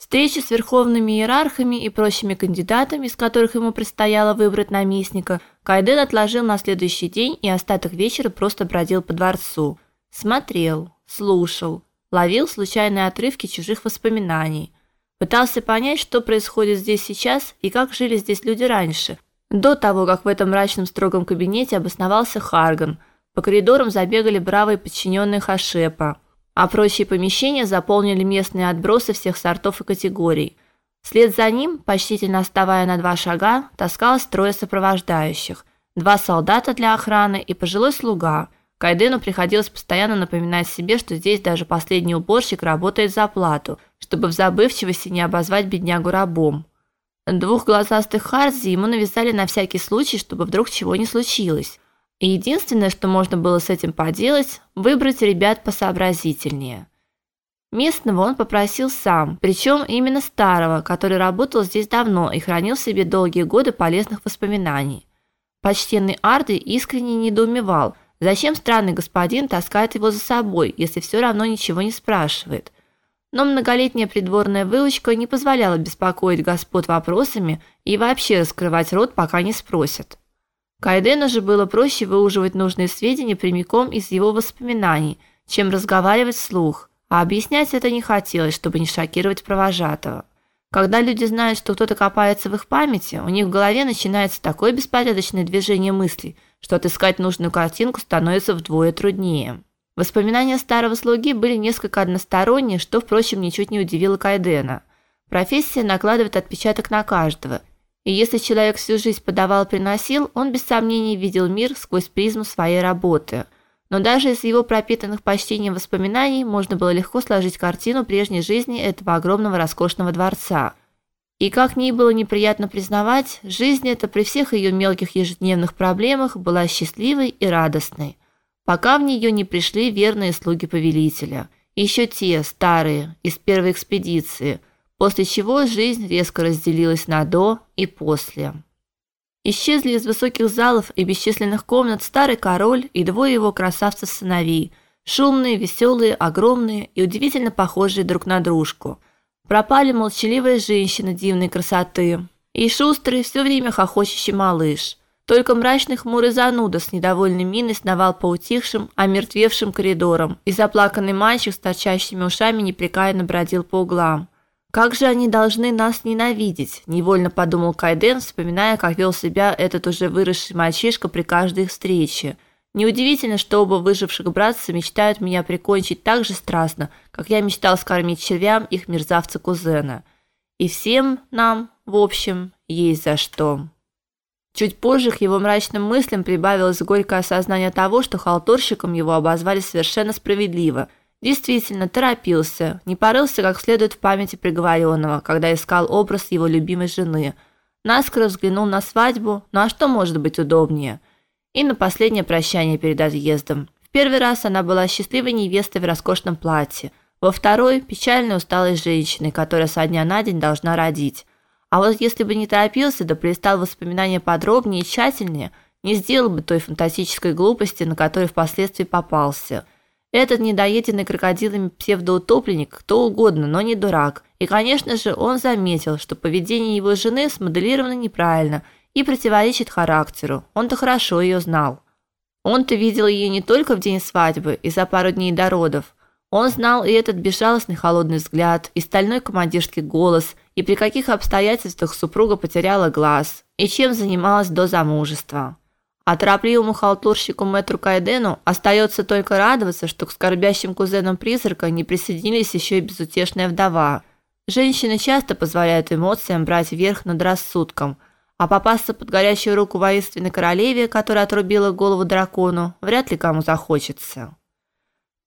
Встречи с верховными иерархами и прочими кандидатами, из которых ему предстояло выбрать наместника, Кайден отложил на следующий день и остаток вечера просто бродил по дворцу, смотрел, слушал, ловил случайные отрывки чужих воспоминаний, пытался понять, что происходит здесь сейчас и как жили здесь люди раньше, до того, как в этом мрачном строгом кабинете обосновался Харган. По коридорам забегали бравые подчиненные Хашепа а прочие помещения заполнили местные отбросы всех сортов и категорий. Вслед за ним, почтительно отставая на два шага, таскалось трое сопровождающих: два солдата для охраны и пожилой слуга. Кайдену приходилось постоянно напоминать себе, что здесь даже последний уборщик работает за плату, чтобы в забывчивости не обозвать беднягу рабом. Двух глазастых Харзи ему навязали на всякий случай, чтобы вдруг чего не случилось. И единственное, что можно было с этим поделать, выбрать ребят посообразительнее. Местного он попросил сам, причем именно старого, который работал здесь давно и хранил в себе долгие годы полезных воспоминаний. Почтенный Арды искренне недоумевал, зачем странный господин таскает его за собой, если все равно ничего не спрашивает. Но многолетняя придворная выучка не позволяла беспокоить господ вопросами и вообще раскрывать рот, пока не спросят. Кайдену же было проще выуживать нужные сведения прямиком из его воспоминаний, чем разговаривать вслух, а объяснять это не хотелось, чтобы не шокировать провожатого. Когда люди знают, что кто-то копается в их памяти, у них в голове начинается такое беспорядочное движение мыслей, что отыскать нужную картинку становится вдвое труднее. Воспоминания старого слуги были несколько односторонние, что, впрочем, ничуть не удивило Кайдена. Профессия накладывает отпечаток на каждого, и если человек всю жизнь подавал-приносил, он без сомнений видел мир сквозь призму своей работы. Но даже из его пропитанных почтением воспоминаний можно было легко сложить картину прежней жизни этого огромного роскошного дворца. И как ни было неприятно признавать, жизнь эта при всех ее мелких ежедневных проблемах была счастливой и радостной, пока в нее не пришли верные слуги повелителя. Еще те, старые, из первой экспедиции – после чего жизнь резко разделилась на до и после. Исчезли из высоких залов и бесчисленных комнат старый король и двое его красавцев-сыновей, шумные, веселые, огромные и удивительно похожие друг на дружку. Пропали молчаливая женщина дивной красоты и шустрый, все время хохочущий малыш. Только мрачный хмурый зануда с недовольной миной сновал по утихшим, омертвевшим коридорам, и заплаканный мальчик с торчащими ушами непрекаянно бродил по углам. Как же они должны нас ненавидеть, невольно подумал Кайден, вспоминая, как вел себя этот уже выросший мальчишка при каждой их встрече. Неудивительно, что оба выживших братца мечтают меня прикончить так же страстно, как я мечтал скормить червям их мерзавца-кузена. И всем нам, в общем, есть за что. Чуть позже к его мрачным мыслям прибавилось горькое осознание того, что халтурщиком его обозвали совершенно справедливо – Действительно, торопился, не порылся как следует в памяти приговоренного, когда искал образ его любимой жены. Наскоро взглянул на свадьбу, ну а что может быть удобнее? И на последнее прощание перед отъездом. В первый раз она была счастливой невестой в роскошном платье, во второй печальной усталой женщиной, которая со дня на день должна родить. А вот если бы не торопился, да пристал воспоминания подробнее и тщательнее, не сделал бы той фантастической глупости, на которой впоследствии попался – этот недоеденный крокодилами псевдоутопленник кто угодно, но не дурак. И, конечно же, он заметил, что поведение его жены смоделировано неправильно и противоречит характеру. Он-то хорошо ее знал. Он-то видел ее не только в день свадьбы и за пару дней до родов. Он знал и этот безжалостный холодный взгляд, и стальной командирский голос, и при каких обстоятельствах супруга потеряла глаз, и чем занималась до замужества. А торопливому халтурщику мэтру Кайдену остается только радоваться, что к скорбящим кузенам призрака не присоединились еще и безутешная вдова. Женщины часто позволяют эмоциям брать верх над рассудком, а попасться под горячую руку воинственной королеве, которая отрубила голову дракону, вряд ли кому захочется.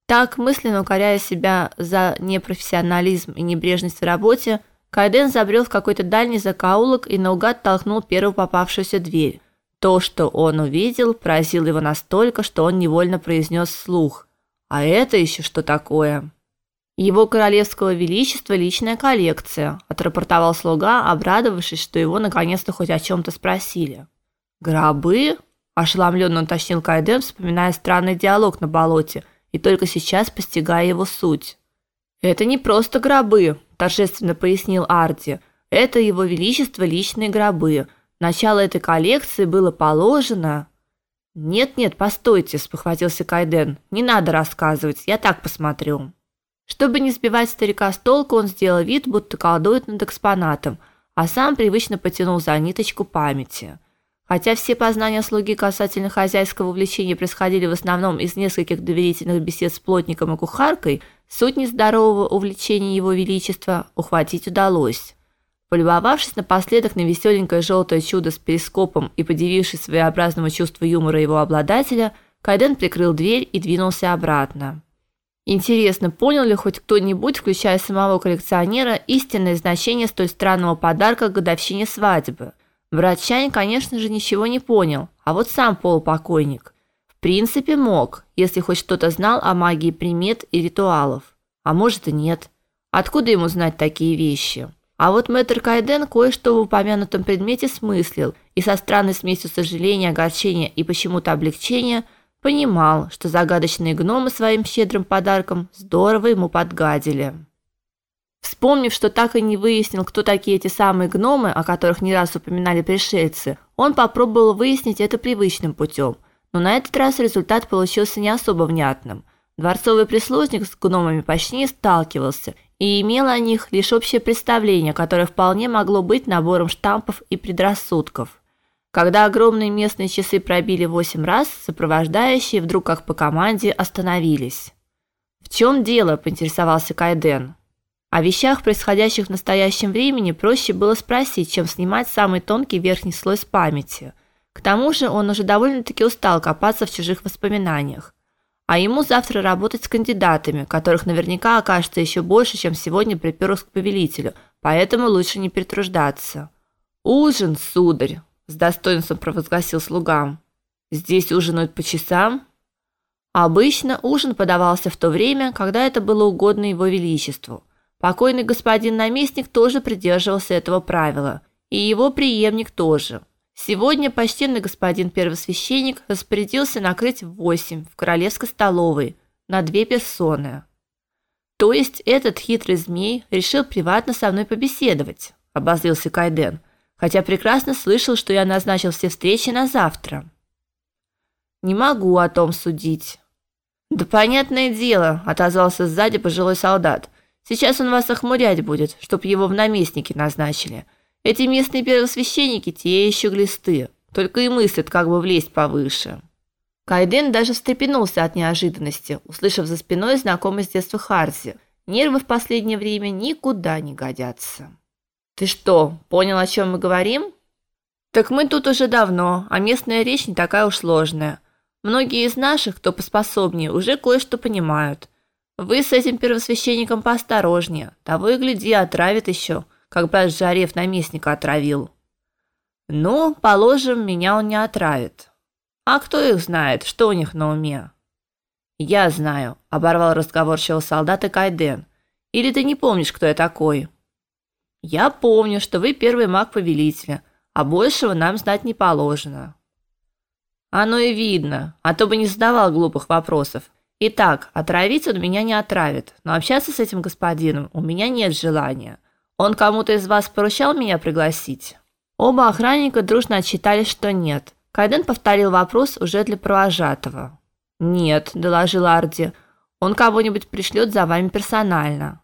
Так, мысленно укоряя себя за непрофессионализм и небрежность в работе, Кайден забрел в какой-то дальний закоулок и наугад толкнул первую попавшуюся дверь. То, что он увидел, поразило его настолько, что он невольно произнес вслух: "А это еще что такое?" Его королевского величества личная коллекция, отрапортовал слуга, обрадовавшись, что его наконец-то хоть о чем то спросили. Гробы? ошеломленно уточнил Кайден, вспоминая странный диалог на болоте, и только сейчас постигая его суть. Это не просто гробы, торжественно пояснил Арти. Это его величество личные гробы. Начало этой коллекции было положено Нет-нет, постойте, спохватился Кайден. Не надо рассказывать, я так посмотрю. Чтобы не сбивать старика с толку, он сделал вид, будто колдует над экспонатом, а сам привычно потянул за ниточку памяти. Хотя все познания слуги касательно хозяйского увлечения происходили в основном из нескольких доверительных бесед с плотником и кухаркой, суть нездорового увлечения его величества ухватить удалось. Полюбовавшись напоследок на веселенькое желтое чудо с перископом и подивившись своеобразному чувству юмора его обладателя, Кайден прикрыл дверь и двинулся обратно. Интересно, понял ли хоть кто-нибудь, включая самого коллекционера, истинное значение столь странного подарка к годовщине свадьбы? Врачань, конечно же, ничего не понял, а вот сам полупокойник. В принципе, мог, если хоть что-то знал о магии примет и ритуалов. А может и нет. Откуда ему знать такие вещи? А вот мэтр Кайден кое-что в упомянутом предмете смыслил и со странной смесью сожаления, огорчения и почему-то облегчения понимал, что загадочные гномы своим щедрым подарком здорово ему подгадили. Вспомнив, что так и не выяснил, кто такие эти самые гномы, о которых не раз упоминали пришельцы, он попробовал выяснить это привычным путем, но на этот раз результат получился не особо внятным. Дворцовый прислужник с гномами почти не сталкивался и имел о них лишь общее представление, которое вполне могло быть набором штампов и предрассудков. Когда огромные местные часы пробили восемь раз, сопровождающие вдруг как по команде остановились. "В чем дело?" поинтересовался Кайден. О вещах, происходящих в настоящем времени, проще было спросить, чем снимать самый тонкий верхний слой с памяти. К тому же, он уже довольно-таки устал копаться в чужих воспоминаниях. А ему завтра работать с кандидатами, которых наверняка окажется еще больше, чем сегодня приперлось к повелителю, поэтому лучше не перетруждаться. Ужин, сударь, с достоинством провозгласил слугам. Здесь ужинают по часам. Обычно ужин подавался в то время, когда это было угодно его величеству. Покойный господин наместник тоже придерживался этого правила, и его преемник тоже. Сегодня почтенный господин первосвященник распорядился накрыть в восемь в королевской столовой на две персоны. То есть этот хитрый змей решил приватно со мной побеседовать, обозлился Кайден, хотя прекрасно слышал, что я назначил все встречи на завтра. Не могу о том судить. Да понятное дело, отозвался сзади пожилой солдат. Сейчас он вас охмурять будет, чтоб его в наместники назначили. Эти местные первосвященники те еще глисты, только и мыслят, как бы влезть повыше. Кайден даже встрепенулся от неожиданности, услышав за спиной знакомый с детства Харзи. Нервы в последнее время никуда не годятся. Ты что, понял, о чем мы говорим? Так мы тут уже давно, а местная речь не такая уж сложная. Многие из наших, кто поспособнее, уже кое-что понимают. Вы с этим первосвященником поосторожнее, того и гляди, отравит еще, как брат Жарев наместника отравил. Ну, положим, меня он не отравит. А кто их знает, что у них на уме? Я знаю, оборвал разговорчивого солдата Кайден. Или ты не помнишь, кто я такой? Я помню, что вы первый маг повелителя, а большего нам знать не положено. Оно и видно, а то бы не задавал глупых вопросов. Итак, отравить он меня не отравит, но общаться с этим господином у меня нет желания. Он кому-то из вас поручал меня пригласить? Оба охранника дружно отчитались, что нет. Кайден повторил вопрос уже для провожатого. Нет, доложил Арди. Он кого-нибудь пришлет за вами персонально.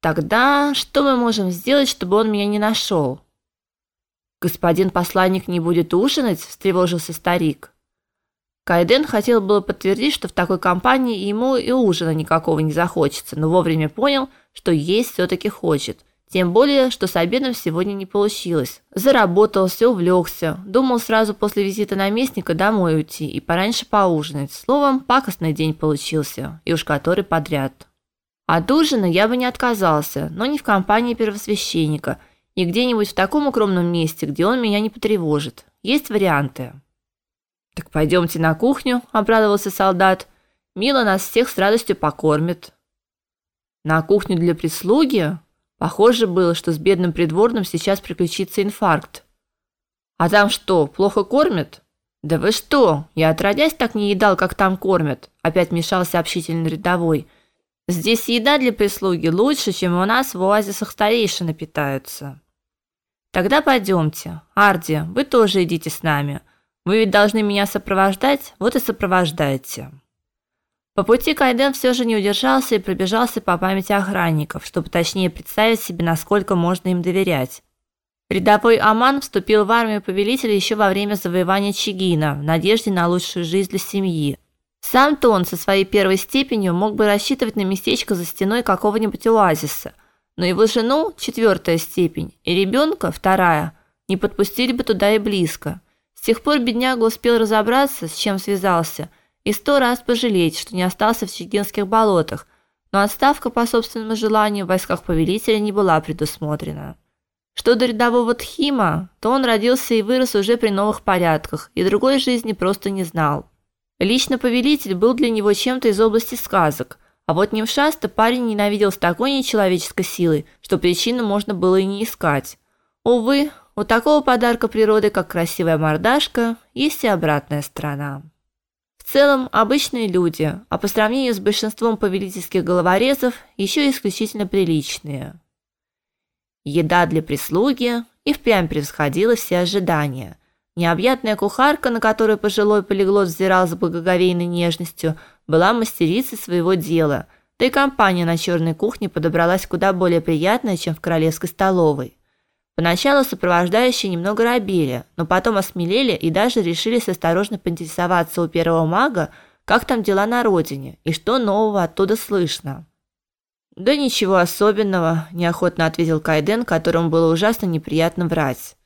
Тогда что мы можем сделать, чтобы он меня не нашел? Господин посланник не будет ужинать, встревожился старик. Кайден хотел было подтвердить, что в такой компании ему и ужина никакого не захочется, но вовремя понял, что есть все таки хочет. Тем более, что с обедом сегодня не получилось. Заработался, увлекся, думал сразу после визита наместника домой уйти и пораньше поужинать. Словом, пакостный день получился, и уж который подряд. От ужина я бы не отказался, но не в компании первосвященника и где-нибудь в таком укромном месте, где он меня не потревожит. Есть варианты. Так пойдемте на кухню, обрадовался солдат. Мила нас всех с радостью покормит. На кухню для прислуги? Похоже было, что с бедным придворным сейчас приключится инфаркт. А там что, плохо кормят? Да вы что? Я отродясь так не едал, как там кормят, опять мешался общительный рядовой. Здесь еда для прислуги лучше, чем у нас в оазисах старейшины питаются. Тогда пойдемте. Арди, вы тоже идите с нами. Вы ведь должны меня сопровождать, вот и сопровождайте. По пути Кайден все же не удержался и пробежался по памяти охранников, чтобы точнее представить себе, насколько можно им доверять. Рядовой Аман вступил в армию повелителя еще во время завоевания Чигина, в надежде на лучшую жизнь для семьи. Сам-то он со своей первой степенью мог бы рассчитывать на местечко за стеной какого-нибудь оазиса, но его жену, четвертая степень, и ребенка, вторая, не подпустили бы туда и близко. Тех пор бедняга успел разобраться, с чем связался – и сто раз пожалеть, что не остался в Чигинских болотах, но отставка по собственному желанию в войсках повелителя не была предусмотрена. Что до рядового Тхима, то он родился и вырос уже при новых порядках, и другой жизни просто не знал. Лично повелитель был для него чем-то из области сказок, а вот Невшаста парень ненавидел с такой нечеловеческой силой, что причину можно было и не искать. Увы, у такого подарка природы, как красивая мордашка, есть и обратная сторона. В целом обычные люди, а по сравнению с большинством повелительских головорезов еще исключительно приличные. Еда для прислуги и впрямь превосходила все ожидания. Необъятная кухарка, на которую пожилой полиглот взирал с благоговейной нежностью, была мастерицей своего дела, да и компания на черной кухне подобралась куда более приятная, чем в королевской столовой. Поначалу сопровождающие немного робели, но потом осмелели и даже решились осторожно поинтересоваться у первого мага, как там дела на родине и что нового оттуда слышно. Да ничего особенного, неохотно ответил Кайден, которому было ужасно неприятно врать.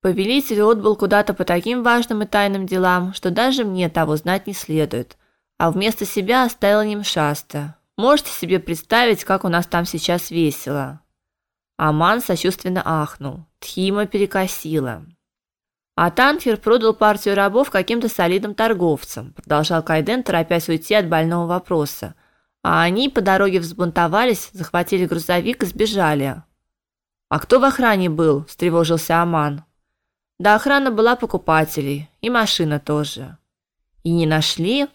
Повелитель отбыл куда-то по таким важным и тайным делам, что даже мне того знать не следует, а вместо себя оставил Нимшаста. Можете себе представить, как у нас там сейчас весело. Аман сочувственно ахнул. Тхима перекосила. А Танфер продал партию рабов каким-то солидным торговцам, продолжал Кайден, торопясь уйти от больного вопроса. А они по дороге взбунтовались, захватили грузовик и сбежали. А кто в охране был? встревожился Аман. Да охрана была покупателей, и машина тоже. И не нашли?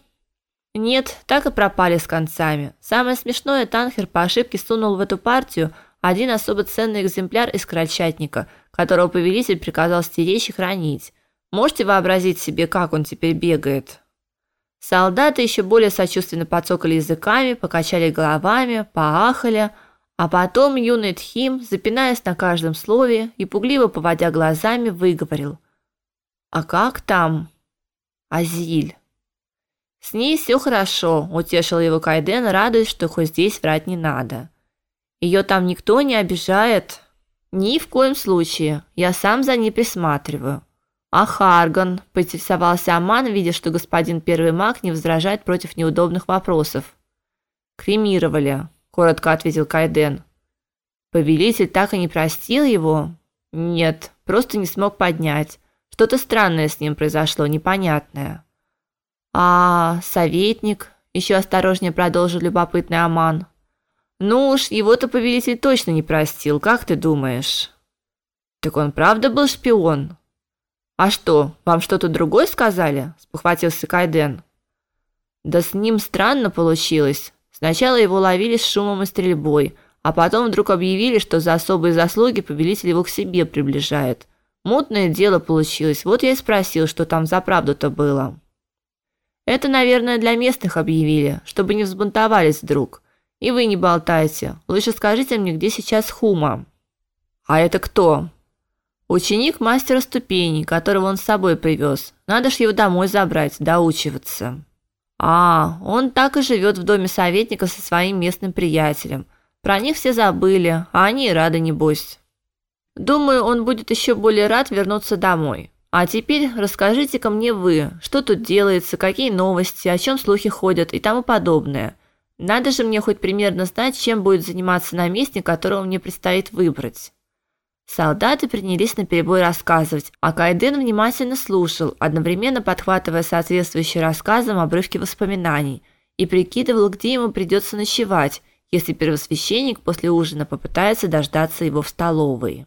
Нет, так и пропали с концами. Самое смешное, Танхер по ошибке сунул в эту партию один особо ценный экземпляр из крольчатника, которого повелитель приказал стеречь и хранить. Можете вообразить себе, как он теперь бегает? Солдаты еще более сочувственно подцокали языками, покачали головами, поахали, а потом юный Тхим, запинаясь на каждом слове и пугливо поводя глазами, выговорил: "А как там Азиль?" С ней все хорошо, утешил его Кайден, радуясь, что хоть здесь врать не надо. Ее там никто не обижает. Ни в коем случае. Я сам за ней присматриваю. А Харган, поинтересовался Аман, видя, что господин первый маг не возражает против неудобных вопросов. Кремировали, коротко ответил Кайден. Повелитель так и не простил его? Нет, просто не смог поднять. Что-то странное с ним произошло, непонятное. А советник, еще осторожнее продолжил любопытный Аман. Ну уж, его-то повелитель точно не простил, как ты думаешь? Так он правда был шпион? А что, вам что-то другое сказали? спохватился Кайден. Да с ним странно получилось. Сначала его ловили с шумом и стрельбой, а потом вдруг объявили, что за особые заслуги повелитель его к себе приближает. Мутное дело получилось. Вот я и спросил, что там за правду-то было. Это, наверное, для местных объявили, чтобы не взбунтовались вдруг. И вы не болтайте. Лучше скажите мне, где сейчас Хума. А это кто? Ученик мастера ступеней, которого он с собой привез. Надо ж его домой забрать, доучиваться. А, он так и живет в доме советника со своим местным приятелем. Про них все забыли, а они и рады небось. Думаю, он будет еще более рад вернуться домой. А теперь расскажите-ка мне вы, что тут делается, какие новости, о чем слухи ходят и тому подобное. Надо же мне хоть примерно знать, чем будет заниматься наместник, которого мне предстоит выбрать. Солдаты принялись наперебой рассказывать, а Кайден внимательно слушал, одновременно подхватывая соответствующие рассказам обрывки воспоминаний и прикидывал, где ему придется ночевать, если первосвященник после ужина попытается дождаться его в столовой.